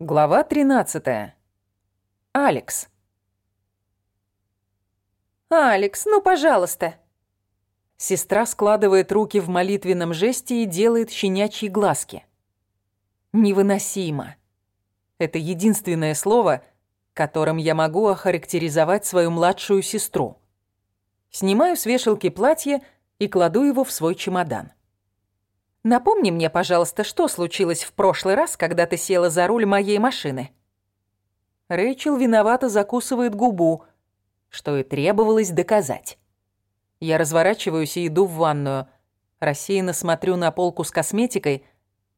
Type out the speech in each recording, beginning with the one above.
Глава 13. Алекс. «Алекс, ну, пожалуйста!» Сестра складывает руки в молитвенном жесте и делает щенячьи глазки. Невыносимо. Это единственное слово, которым я могу охарактеризовать свою младшую сестру. Снимаю с вешалки платье и кладу его в свой чемодан. Напомни мне, пожалуйста, что случилось в прошлый раз, когда ты села за руль моей машины. Рэйчел виновато закусывает губу, что и требовалось доказать. Я разворачиваюсь и иду в ванную. Рассеянно смотрю на полку с косметикой,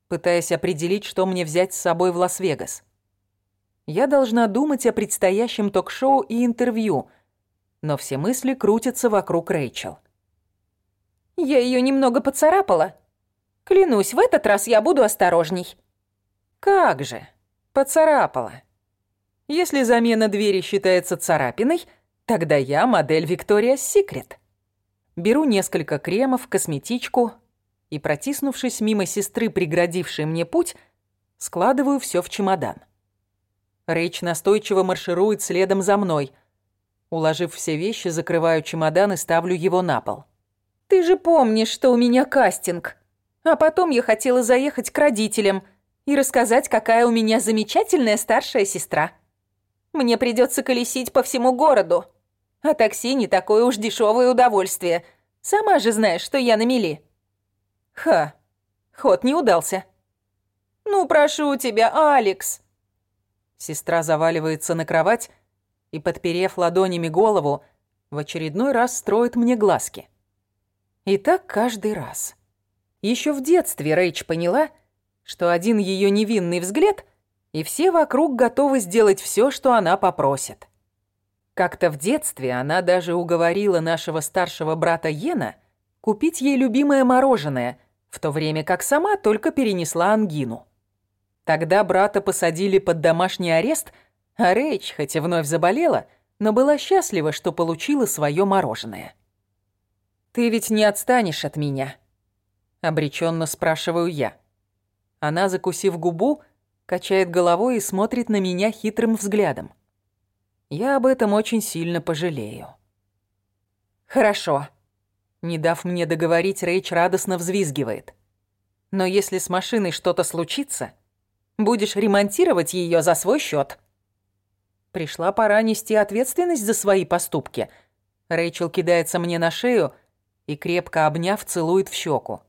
пытаясь определить, что мне взять с собой в Лас-Вегас. Я должна думать о предстоящем ток-шоу и интервью, но все мысли крутятся вокруг Рэйчел. «Я ее немного поцарапала», Клянусь, в этот раз я буду осторожней. Как же, поцарапала. Если замена двери считается царапиной, тогда я модель Victoria's Secret. Беру несколько кремов, косметичку и, протиснувшись мимо сестры, преградившей мне путь, складываю все в чемодан. Рэйч настойчиво марширует следом за мной. Уложив все вещи, закрываю чемодан и ставлю его на пол. «Ты же помнишь, что у меня кастинг?» А потом я хотела заехать к родителям и рассказать, какая у меня замечательная старшая сестра. Мне придется колесить по всему городу. А такси не такое уж дешевое удовольствие. Сама же знаешь, что я на мели. Ха, ход не удался. Ну, прошу тебя, Алекс. Сестра заваливается на кровать и, подперев ладонями голову, в очередной раз строит мне глазки. И так каждый раз. Еще в детстве Рэйч поняла, что один ее невинный взгляд, и все вокруг готовы сделать все, что она попросит. Как-то в детстве она даже уговорила нашего старшего брата Йена купить ей любимое мороженое, в то время как сама только перенесла ангину. Тогда брата посадили под домашний арест, а Рэйч, хоть и вновь заболела, но была счастлива, что получила свое мороженое. «Ты ведь не отстанешь от меня», Обреченно спрашиваю я. Она, закусив губу, качает головой и смотрит на меня хитрым взглядом. Я об этом очень сильно пожалею. Хорошо. Не дав мне договорить, Рейч радостно взвизгивает. Но если с машиной что-то случится, будешь ремонтировать ее за свой счет. Пришла пора нести ответственность за свои поступки. Рэйчел кидается мне на шею и, крепко обняв, целует в щеку.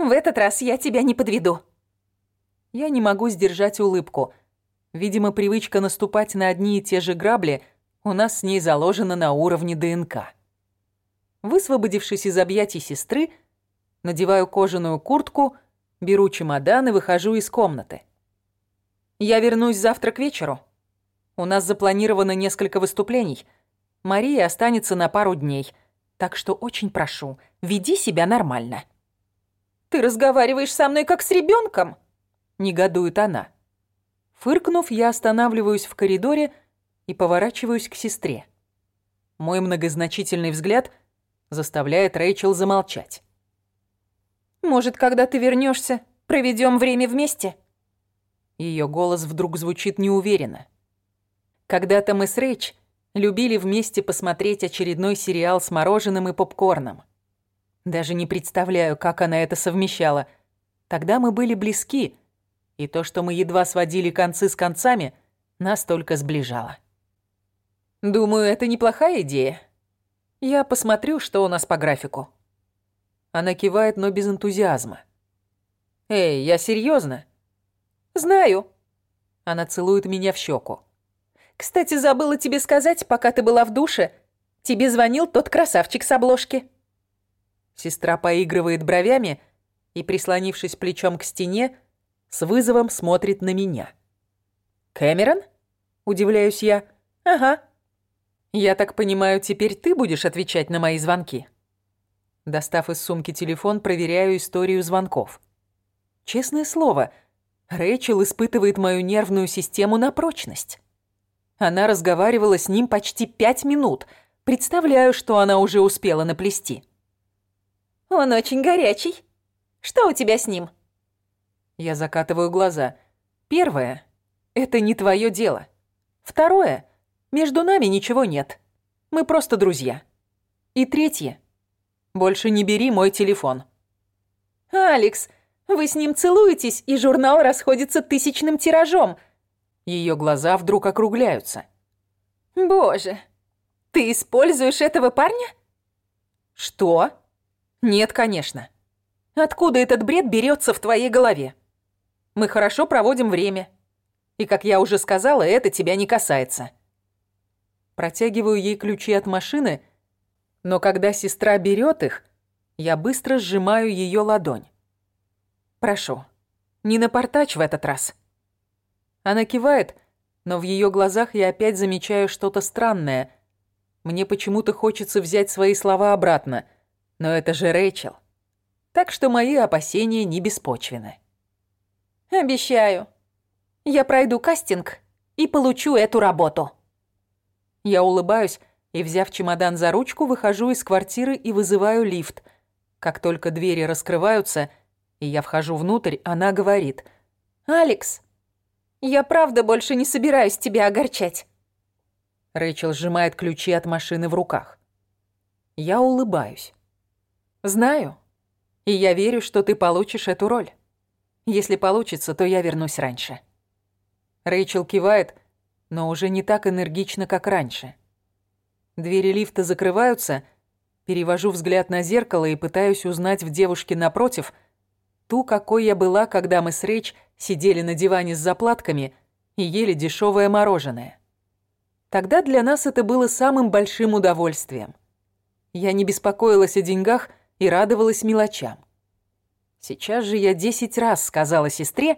В этот раз я тебя не подведу». Я не могу сдержать улыбку. Видимо, привычка наступать на одни и те же грабли у нас с ней заложена на уровне ДНК. Высвободившись из объятий сестры, надеваю кожаную куртку, беру чемодан и выхожу из комнаты. Я вернусь завтра к вечеру. У нас запланировано несколько выступлений. Мария останется на пару дней, так что очень прошу, веди себя нормально. Ты разговариваешь со мной как с ребенком, негодует она. Фыркнув, я останавливаюсь в коридоре и поворачиваюсь к сестре. Мой многозначительный взгляд заставляет Рэйчел замолчать. «Может, когда ты вернешься, проведем время вместе?» Ее голос вдруг звучит неуверенно. Когда-то мы с Рэйч любили вместе посмотреть очередной сериал с мороженым и попкорном. Даже не представляю, как она это совмещала. Тогда мы были близки, и то, что мы едва сводили концы с концами, нас только сближало. Думаю, это неплохая идея. Я посмотрю, что у нас по графику. Она кивает, но без энтузиазма. Эй, я серьезно? Знаю. Она целует меня в щеку. Кстати, забыла тебе сказать, пока ты была в душе, тебе звонил тот красавчик с обложки. Сестра поигрывает бровями и, прислонившись плечом к стене, с вызовом смотрит на меня. «Кэмерон?» – удивляюсь я. «Ага». «Я так понимаю, теперь ты будешь отвечать на мои звонки?» Достав из сумки телефон, проверяю историю звонков. Честное слово, Рэйчел испытывает мою нервную систему на прочность. Она разговаривала с ним почти пять минут. Представляю, что она уже успела наплести. Он очень горячий. Что у тебя с ним?» Я закатываю глаза. Первое. это не твое дело. Второе, между нами ничего нет. Мы просто друзья. И третье, больше не бери мой телефон. «Алекс, вы с ним целуетесь, и журнал расходится тысячным тиражом». Ее глаза вдруг округляются. «Боже, ты используешь этого парня?» «Что?» «Нет, конечно. Откуда этот бред берется в твоей голове? Мы хорошо проводим время. И, как я уже сказала, это тебя не касается». Протягиваю ей ключи от машины, но когда сестра берет их, я быстро сжимаю ее ладонь. «Прошу, не напортачь в этот раз». Она кивает, но в ее глазах я опять замечаю что-то странное. Мне почему-то хочется взять свои слова обратно, но это же Рэйчел. Так что мои опасения не беспочвены. «Обещаю, я пройду кастинг и получу эту работу». Я улыбаюсь и, взяв чемодан за ручку, выхожу из квартиры и вызываю лифт – как только двери раскрываются, и я вхожу внутрь, она говорит. «Алекс, я правда больше не собираюсь тебя огорчать». Рэйчел сжимает ключи от машины в руках. Я улыбаюсь. «Знаю. И я верю, что ты получишь эту роль. Если получится, то я вернусь раньше». Рэйчел кивает, но уже не так энергично, как раньше. Двери лифта закрываются, Перевожу взгляд на зеркало и пытаюсь узнать в девушке напротив ту, какой я была, когда мы с Рейч сидели на диване с заплатками и ели дешевое мороженое. Тогда для нас это было самым большим удовольствием. Я не беспокоилась о деньгах и радовалась мелочам. Сейчас же я десять раз сказала сестре,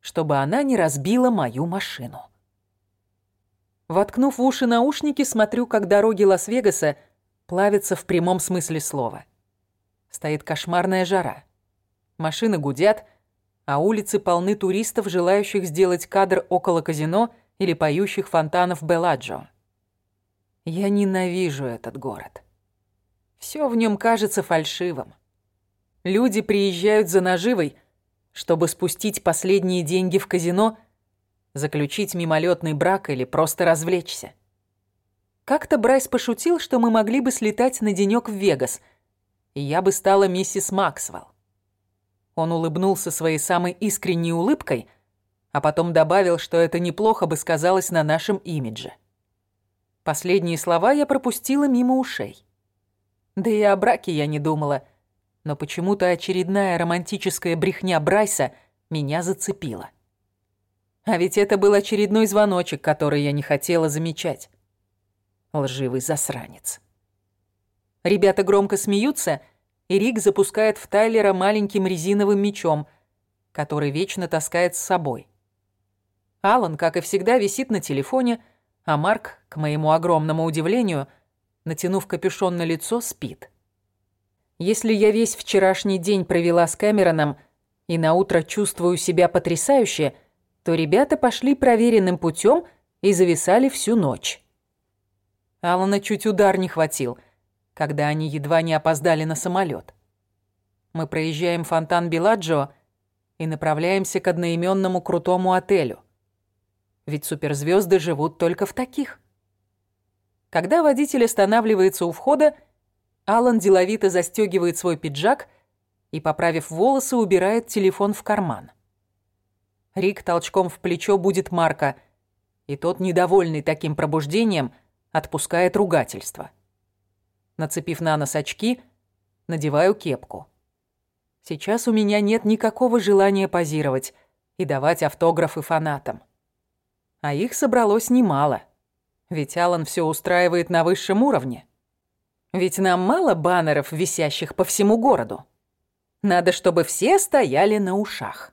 чтобы она не разбила мою машину. Воткнув в уши наушники, смотрю, как дороги Лас-Вегаса – плавится в прямом смысле слова. Стоит кошмарная жара. Машины гудят, а улицы полны туристов, желающих сделать кадр около казино или поющих фонтанов Беладжо. Я ненавижу этот город. Все в нем кажется фальшивым. Люди приезжают за наживой, чтобы спустить последние деньги в казино, заключить мимолетный брак или просто развлечься. Как-то Брайс пошутил, что мы могли бы слетать на денёк в Вегас, и я бы стала миссис Максвелл. Он улыбнулся своей самой искренней улыбкой, а потом добавил, что это неплохо бы сказалось на нашем имидже. Последние слова я пропустила мимо ушей. Да и о браке я не думала, но почему-то очередная романтическая брехня Брайса меня зацепила. А ведь это был очередной звоночек, который я не хотела замечать лживый засранец. Ребята громко смеются, и Рик запускает в Тайлера маленьким резиновым мечом, который вечно таскает с собой. Алан, как и всегда, висит на телефоне, а Марк, к моему огромному удивлению, натянув капюшон на лицо, спит. Если я весь вчерашний день провела с Кэмероном и на утро чувствую себя потрясающе, то ребята пошли проверенным путем и зависали всю ночь. Алана чуть удар не хватил, когда они едва не опоздали на самолет. Мы проезжаем фонтан Беладжо и направляемся к одноименному крутому отелю. Ведь суперзвезды живут только в таких. Когда водитель останавливается у входа, Алан деловито застегивает свой пиджак и, поправив волосы, убирает телефон в карман. Рик толчком в плечо будет Марка, и тот, недовольный таким пробуждением, отпускает ругательство. Нацепив на нос очки, надеваю кепку. Сейчас у меня нет никакого желания позировать и давать автографы фанатам. А их собралось немало. Ведь Алан все устраивает на высшем уровне. Ведь нам мало баннеров, висящих по всему городу. Надо, чтобы все стояли на ушах.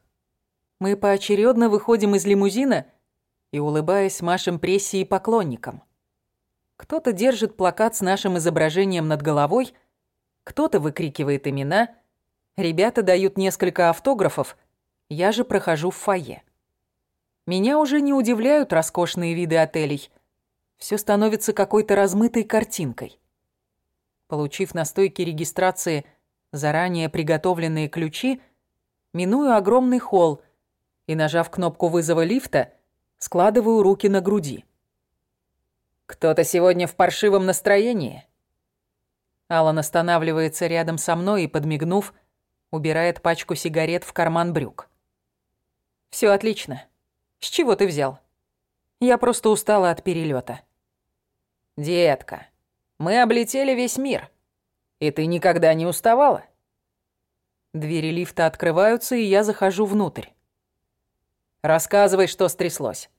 Мы поочередно выходим из лимузина и, улыбаясь, машем прессе и поклонникам. Кто-то держит плакат с нашим изображением над головой, кто-то выкрикивает имена, ребята дают несколько автографов, я же прохожу в фойе. Меня уже не удивляют роскошные виды отелей. Все становится какой-то размытой картинкой. Получив на стойке регистрации заранее приготовленные ключи, миную огромный холл и, нажав кнопку вызова лифта, складываю руки на груди. «Кто-то сегодня в паршивом настроении?» Алан останавливается рядом со мной и, подмигнув, убирает пачку сигарет в карман брюк. Все отлично. С чего ты взял? Я просто устала от перелета. Детка, мы облетели весь мир. И ты никогда не уставала? Двери лифта открываются, и я захожу внутрь. Рассказывай, что стряслось.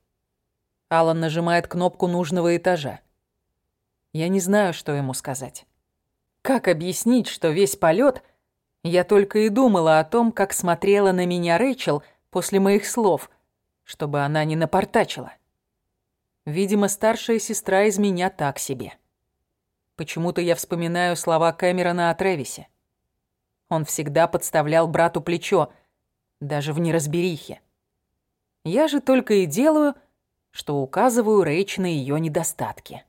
Алан нажимает кнопку нужного этажа. Я не знаю, что ему сказать. Как объяснить, что весь полет я только и думала о том, как смотрела на меня Рэйчел после моих слов, чтобы она не напортачила. Видимо, старшая сестра из меня так себе. Почему-то я вспоминаю слова Кэмерона о Трэвисе. Он всегда подставлял брату плечо, даже в неразберихе. Я же только и делаю, что указываю Рэйч на ее недостатки.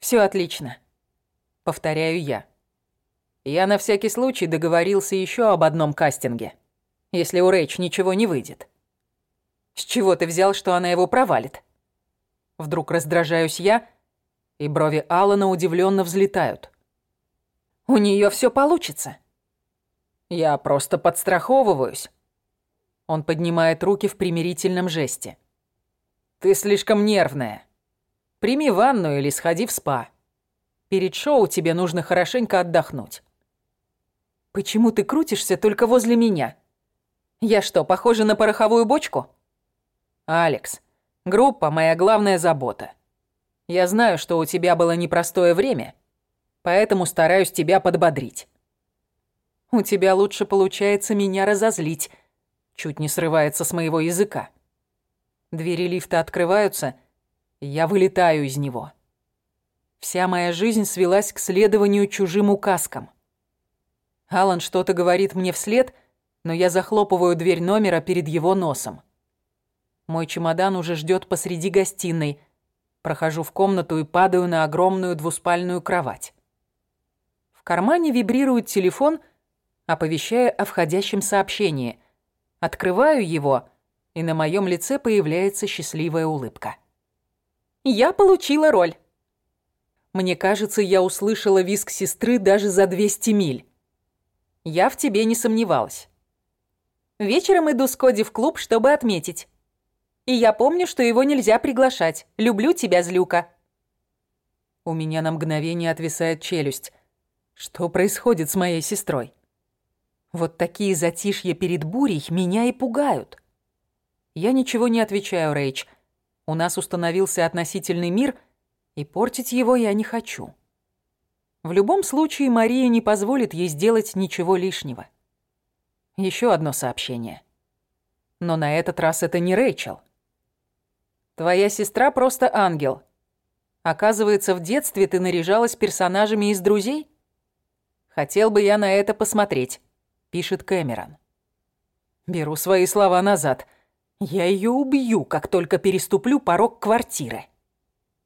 Все отлично», — повторяю я. Я на всякий случай договорился еще об одном кастинге, если у Рэйч ничего не выйдет. С чего ты взял, что она его провалит? Вдруг раздражаюсь я, и брови Алана удивленно взлетают. У нее все получится. Я просто подстраховываюсь. Он поднимает руки в примирительном жесте. Ты слишком нервная. Прими ванну или сходи в спа. Перед шоу тебе нужно хорошенько отдохнуть. Почему ты крутишься только возле меня? Я что, похожа на пороховую бочку? Алекс, группа — моя главная забота. Я знаю, что у тебя было непростое время, поэтому стараюсь тебя подбодрить. У тебя лучше получается меня разозлить. Чуть не срывается с моего языка. Двери лифта открываются, я вылетаю из него. Вся моя жизнь свелась к следованию чужим указкам. Алан что-то говорит мне вслед, но я захлопываю дверь номера перед его носом. Мой чемодан уже ждет посреди гостиной. Прохожу в комнату и падаю на огромную двуспальную кровать. В кармане вибрирует телефон — оповещая о входящем сообщении. Открываю его, и на моем лице появляется счастливая улыбка. «Я получила роль!» Мне кажется, я услышала визг сестры даже за 200 миль. Я в тебе не сомневалась. Вечером иду с Коди в клуб, чтобы отметить. И я помню, что его нельзя приглашать. Люблю тебя, злюка. У меня на мгновение отвисает челюсть. Что происходит с моей сестрой? Вот такие затишья перед бурей меня и пугают. Я ничего не отвечаю, Рэйч. У нас установился относительный мир, и портить его я не хочу. В любом случае, Мария не позволит ей сделать ничего лишнего. Еще одно сообщение. Но на этот раз это не Рэйчел. Твоя сестра просто ангел. Оказывается, в детстве ты наряжалась персонажами из «Друзей»? Хотел бы я на это посмотреть пишет Кэмерон. Беру свои слова назад. Я ее убью, как только переступлю порог квартиры.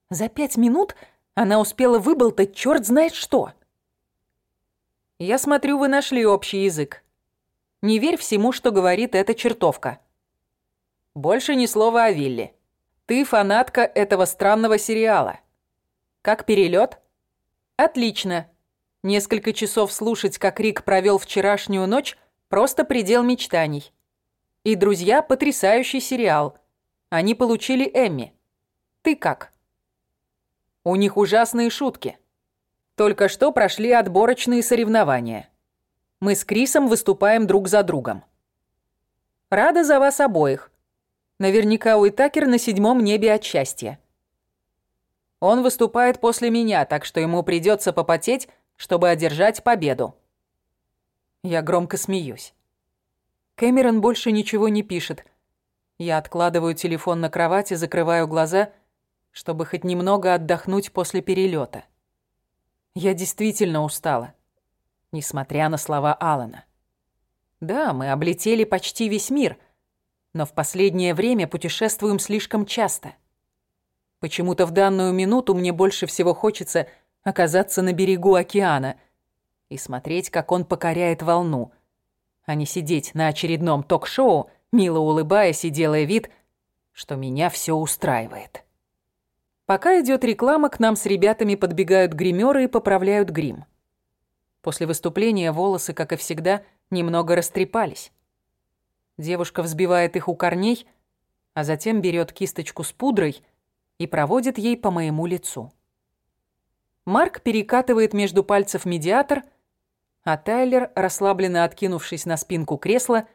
За пять минут она успела выболтать черт знает что. Я смотрю, вы нашли общий язык. Не верь всему, что говорит эта чертовка. Больше ни слова о Вилле. Ты фанатка этого странного сериала. Как перелет? Отлично. Несколько часов слушать, как Рик провел вчерашнюю ночь, просто предел мечтаний. И «Друзья» — потрясающий сериал. Они получили Эмми. Ты как? У них ужасные шутки. Только что прошли отборочные соревнования. Мы с Крисом выступаем друг за другом. Рада за вас обоих. Наверняка Уитакер на седьмом небе от счастья. Он выступает после меня, так что ему придется попотеть, чтобы одержать победу. Я громко смеюсь. Кэмерон больше ничего не пишет. Я откладываю телефон на кровать и закрываю глаза, чтобы хоть немного отдохнуть после перелета. Я действительно устала, несмотря на слова Алана. Да, мы облетели почти весь мир, но в последнее время путешествуем слишком часто. Почему-то в данную минуту мне больше всего хочется оказаться на берегу океана и смотреть, как он покоряет волну, а не сидеть на очередном ток-шоу, мило улыбаясь и делая вид, что меня все устраивает. Пока идет реклама, к нам с ребятами подбегают гримеры и поправляют грим. После выступления волосы, как и всегда, немного растрепались. Девушка взбивает их у корней, а затем берет кисточку с пудрой и проводит ей по моему лицу. Марк перекатывает между пальцев медиатор, а Тайлер, расслабленно откинувшись на спинку кресла,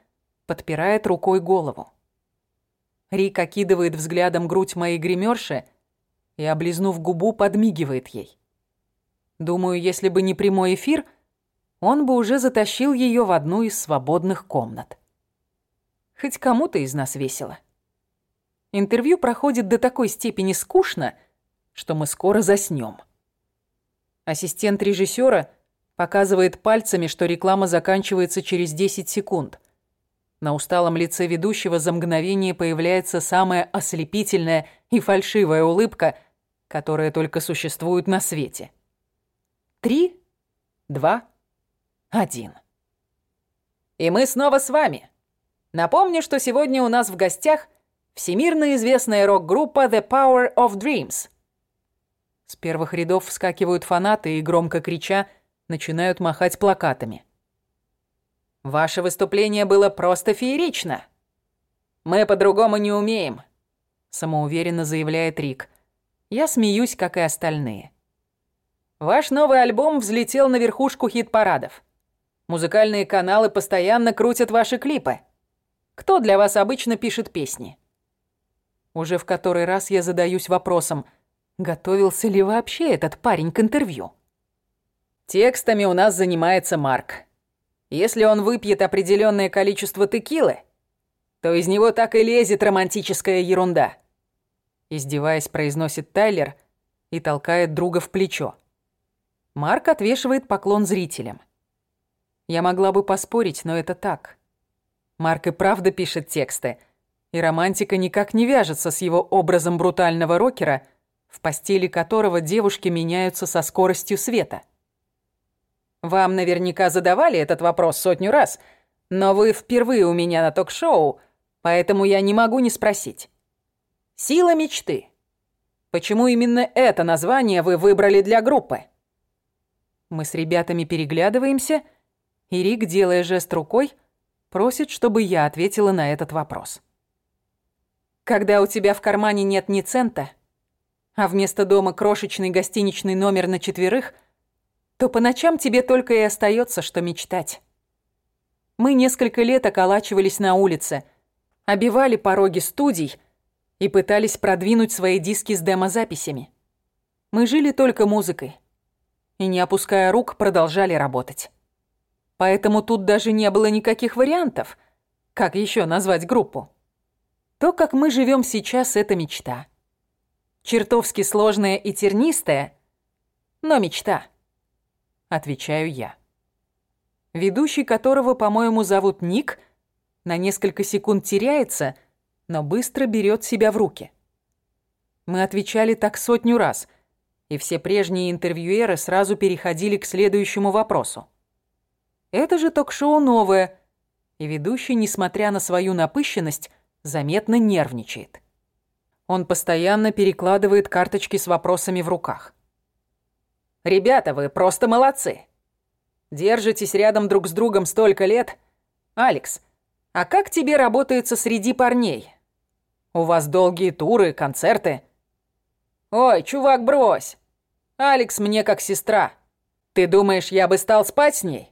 подпирает рукой голову. Рик окидывает взглядом грудь моей гримерши и, облизнув губу, подмигивает ей. Думаю, если бы не прямой эфир, он бы уже затащил ее в одну из свободных комнат. Хоть кому-то из нас весело. Интервью проходит до такой степени скучно, что мы скоро заснем. Ассистент режиссера показывает пальцами, что реклама заканчивается через 10 секунд. На усталом лице ведущего за мгновение появляется самая ослепительная и фальшивая улыбка, которая только существует на свете. Три, два, один. И мы снова с вами. Напомню, что сегодня у нас в гостях всемирно известная рок-группа The Power of Dreams. С первых рядов вскакивают фанаты и, громко крича, начинают махать плакатами. Ваше выступление было просто феерично. Мы по-другому не умеем, самоуверенно заявляет Рик. Я смеюсь, как и остальные. Ваш новый альбом взлетел на верхушку хит-парадов. Музыкальные каналы постоянно крутят ваши клипы. Кто для вас обычно пишет песни? Уже в который раз я задаюсь вопросом, готовился ли вообще этот парень к интервью? Текстами у нас занимается Марк. Если он выпьет определенное количество текилы, то из него так и лезет романтическая ерунда. Издеваясь, произносит Тайлер и толкает друга в плечо. Марк отвешивает поклон зрителям. Я могла бы поспорить, но это так. Марк и правда пишет тексты, и романтика никак не вяжется с его образом брутального рокера, в постели которого девушки меняются со скоростью света. Вам наверняка задавали этот вопрос сотню раз, но вы впервые у меня на ток-шоу, поэтому я не могу не спросить. Сила мечты. Почему именно это название вы выбрали для группы? Мы с ребятами переглядываемся — и Рик, делая жест рукой, просит, чтобы я ответила на этот вопрос. Когда у тебя в кармане нет ни цента, а вместо дома крошечный гостиничный номер на четверых, то по ночам тебе только и остается, что мечтать. Мы несколько лет околачивались на улице, обивали пороги студий и пытались продвинуть свои диски с демозаписями. Мы жили только музыкой и, не опуская рук, продолжали работать. Поэтому тут даже не было никаких вариантов, как еще назвать группу. То, как мы живем сейчас, это мечта. Чертовски сложная и тернистая, но мечта. Отвечаю я. Ведущий которого, по-моему, зовут Ник, на несколько секунд теряется, но быстро берет себя в руки. Мы отвечали так сотню раз, и все прежние интервьюеры сразу переходили к следующему вопросу. Это же ток-шоу новое, и ведущий, несмотря на свою напыщенность, заметно нервничает. Он постоянно перекладывает карточки с вопросами в руках. «Ребята, вы просто молодцы! Держитесь рядом друг с другом столько лет. Алекс, а как тебе работается среди парней? У вас долгие туры, концерты?» «Ой, чувак, брось! Алекс мне как сестра. Ты думаешь, я бы стал спать с ней?»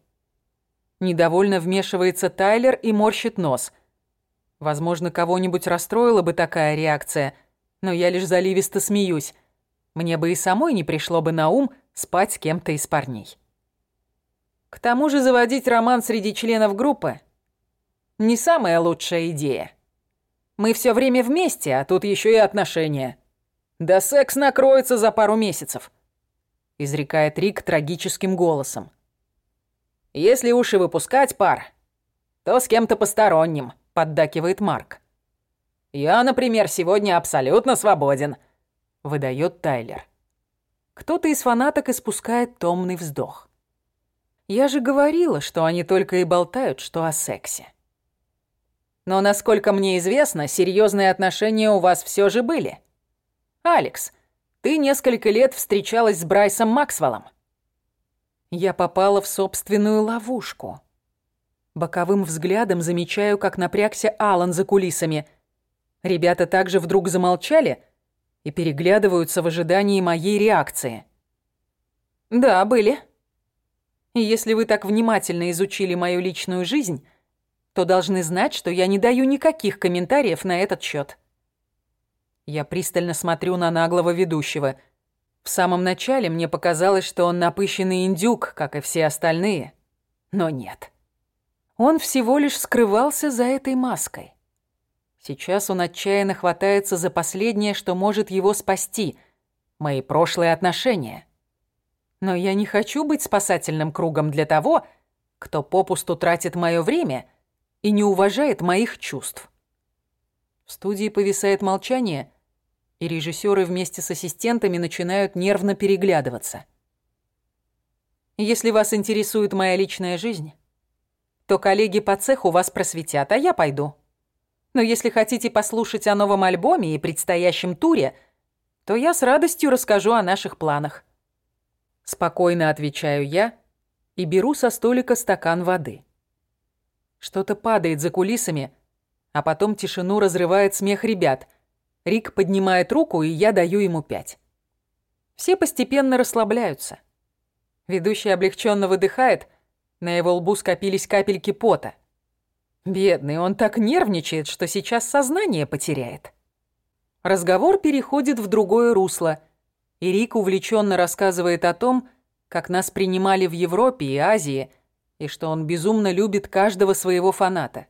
Недовольно вмешивается Тайлер и морщит нос. Возможно, кого-нибудь расстроила бы такая реакция, но я лишь заливисто смеюсь. Мне бы и самой не пришло бы на ум спать с кем-то из парней. К тому же заводить роман среди членов группы – не самая лучшая идея. Мы все время вместе, а тут еще и отношения. Да секс накроется за пару месяцев, изрекает Рик трагическим голосом. Если уж и выпускать пар, то с кем-то посторонним», — поддакивает Марк. «Я, например, сегодня абсолютно свободен», — выдает Тайлер. Кто-то из фанаток испускает томный вздох. Я же говорила, что они только и болтают, что о сексе. Но, насколько мне известно, серьезные отношения у вас все же были. Алекс, ты несколько лет встречалась с Брайсом Максвеллом. Я попала в собственную ловушку. Боковым взглядом замечаю, как напрягся Алан за кулисами. Ребята также вдруг замолчали и переглядываются в ожидании моей реакции. «Да, были. И если вы так внимательно изучили мою личную жизнь, то должны знать, что я не даю никаких комментариев на этот счет. Я пристально смотрю на наглого ведущего. В самом начале мне показалось, что он напыщенный индюк, как и все остальные. Но нет. Он всего лишь скрывался за этой маской. Сейчас он отчаянно хватается за последнее, что может его спасти — мои прошлые отношения. Но я не хочу быть спасательным кругом для того, кто попусту тратит мое время и не уважает моих чувств. В студии повисает молчание, и режиссеры вместе с ассистентами начинают нервно переглядываться. Если вас интересует моя личная жизнь, то коллеги по цеху вас просветят, а я пойду. Но если хотите послушать о новом альбоме и предстоящем туре, то я с радостью расскажу о наших планах. Спокойно отвечаю я и беру со столика стакан воды. Что-то падает за кулисами, а потом тишину разрывает смех ребят. Рик поднимает руку, и я даю ему пять. Все постепенно расслабляются. Ведущий облегченно выдыхает, на его лбу скопились капельки пота. Бедный, он так нервничает, что сейчас сознание потеряет. Разговор переходит в другое русло, и Рик увлеченно рассказывает о том, как нас принимали в Европе и Азии – и что он безумно любит каждого своего фаната.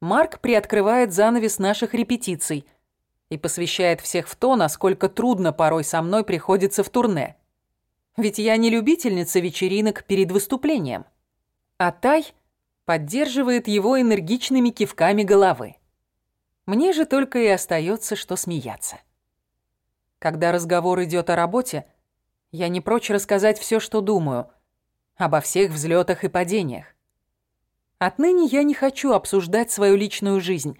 Марк приоткрывает занавес наших репетиций и посвящает всех в то, насколько трудно порой со мной приходится в турне. Ведь я не любительница вечеринок перед выступлением. А Тай поддерживает его энергичными кивками головы. Мне же только и остается, что смеяться. Когда разговор идет о работе, я не прочь рассказать все, что думаю – обо всех взлетах и падениях. Отныне я не хочу обсуждать свою личную жизнь,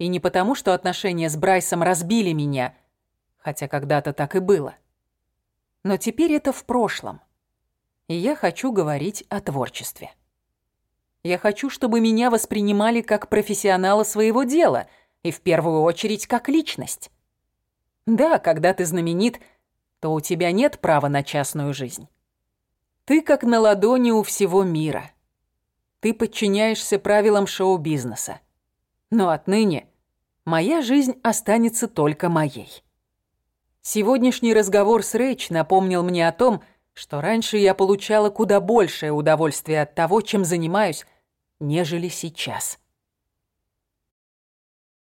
и не потому, что отношения с Брайсом разбили меня, хотя когда-то так и было. Но теперь это в прошлом, и я хочу говорить о творчестве. Я хочу, чтобы меня воспринимали как профессионала своего дела и в первую очередь как личность. Да, когда ты знаменит, то у тебя нет права на частную жизнь. Ты как на ладони у всего мира. Ты подчиняешься правилам шоу-бизнеса. Но отныне моя жизнь останется только моей. Сегодняшний разговор с Рэйч напомнил мне о том, что раньше я получала куда большее удовольствие от того, чем занимаюсь, нежели сейчас.